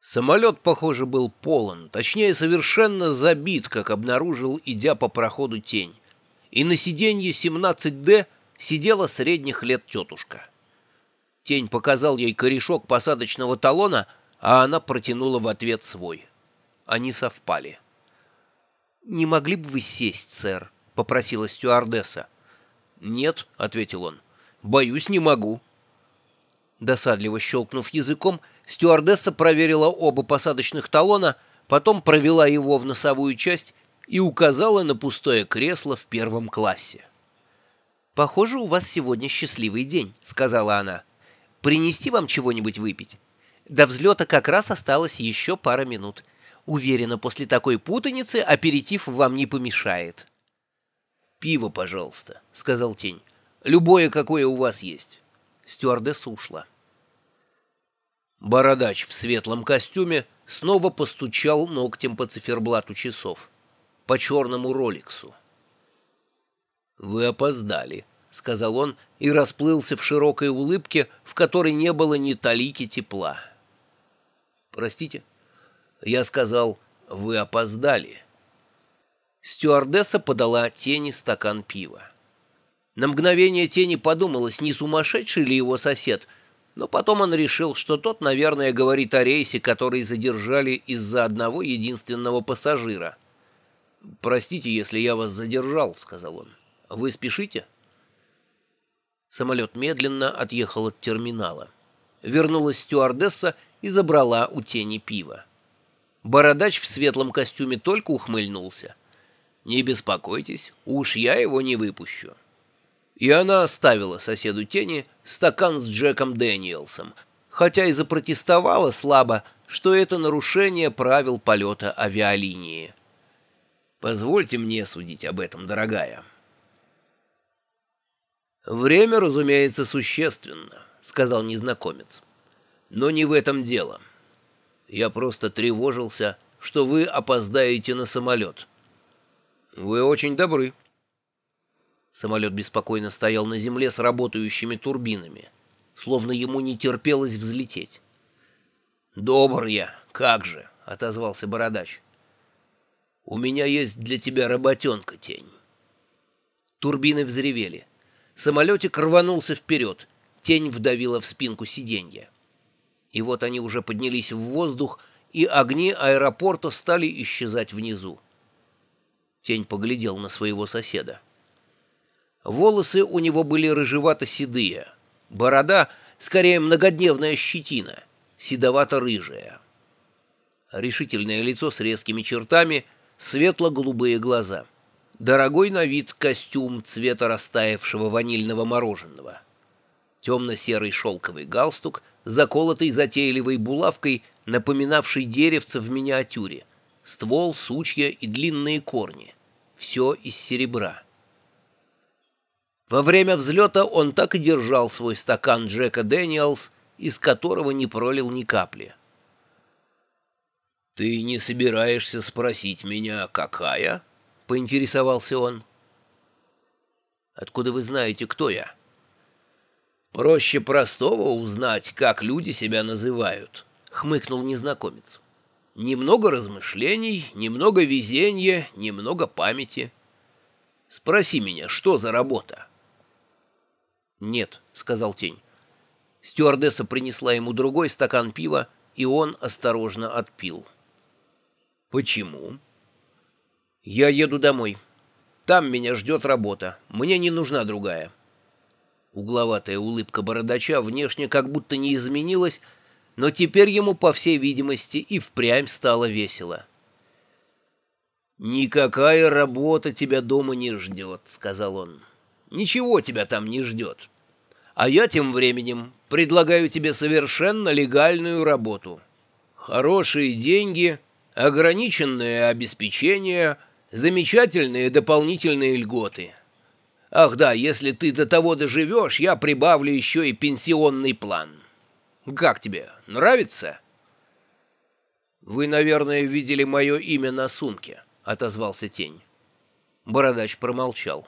Самолет, похоже, был полон, точнее, совершенно забит, как обнаружил, идя по проходу тень. И на сиденье 17D сидела средних лет тетушка. Тень показал ей корешок посадочного талона, а она протянула в ответ свой. Они совпали. «Не могли бы вы сесть, сэр?» — попросила стюардесса. «Нет», — ответил он, — «боюсь, не могу». Досадливо щелкнув языком, стюардесса проверила оба посадочных талона, потом провела его в носовую часть и указала на пустое кресло в первом классе. «Похоже, у вас сегодня счастливый день», — сказала она. «Принести вам чего-нибудь выпить? До взлета как раз осталось еще пара минут. Уверена, после такой путаницы аперитив вам не помешает». «Пиво, пожалуйста», — сказал Тень. «Любое, какое у вас есть». Стюардесса ушла. Бородач в светлом костюме снова постучал ногтем по циферблату часов, по черному роликсу. «Вы опоздали», — сказал он и расплылся в широкой улыбке, в которой не было ни талики тепла. «Простите?» Я сказал, «Вы опоздали». Стюардесса подала тени стакан пива. На мгновение тени подумалось, не сумасшедший ли его сосед, но потом он решил, что тот, наверное, говорит о рейсе, который задержали из-за одного единственного пассажира. «Простите, если я вас задержал», — сказал он. «Вы спешите?» Самолет медленно отъехал от терминала. Вернулась стюардесса и забрала у тени пива. Бородач в светлом костюме только ухмыльнулся. «Не беспокойтесь, уж я его не выпущу» и она оставила соседу тени стакан с Джеком Дэниелсом, хотя и запротестовала слабо, что это нарушение правил полета авиалинии. «Позвольте мне судить об этом, дорогая». «Время, разумеется, существенно», — сказал незнакомец. «Но не в этом дело. Я просто тревожился, что вы опоздаете на самолет». «Вы очень добры», Самолет беспокойно стоял на земле с работающими турбинами, словно ему не терпелось взлететь. «Добр я, как же!» — отозвался бородач. «У меня есть для тебя работенка, тень». Турбины взревели. Самолетик рванулся вперед, тень вдавила в спинку сиденья. И вот они уже поднялись в воздух, и огни аэропорта стали исчезать внизу. Тень поглядел на своего соседа. Волосы у него были рыжевато-седые, борода — скорее многодневная щетина, седовато-рыжая. Решительное лицо с резкими чертами, светло-голубые глаза. Дорогой на вид костюм цвета растаявшего ванильного мороженого. Темно-серый шелковый галстук, заколотый затейливой булавкой, напоминавший деревце в миниатюре. Ствол, сучья и длинные корни. Все из серебра. Во время взлета он так и держал свой стакан Джека Дэниелс, из которого не пролил ни капли. «Ты не собираешься спросить меня, какая?» — поинтересовался он. «Откуда вы знаете, кто я?» «Проще простого узнать, как люди себя называют», — хмыкнул незнакомец. «Немного размышлений, немного везения, немного памяти. Спроси меня, что за работа?» «Нет», — сказал тень. Стюардесса принесла ему другой стакан пива, и он осторожно отпил. «Почему?» «Я еду домой. Там меня ждет работа. Мне не нужна другая». Угловатая улыбка бородача внешне как будто не изменилась, но теперь ему, по всей видимости, и впрямь стало весело. «Никакая работа тебя дома не ждет», — сказал он. Ничего тебя там не ждет. А я тем временем предлагаю тебе совершенно легальную работу. Хорошие деньги, ограниченное обеспечение, замечательные дополнительные льготы. Ах да, если ты до того доживешь, я прибавлю еще и пенсионный план. Как тебе, нравится?» «Вы, наверное, видели мое имя на сумке», — отозвался тень. Бородач промолчал.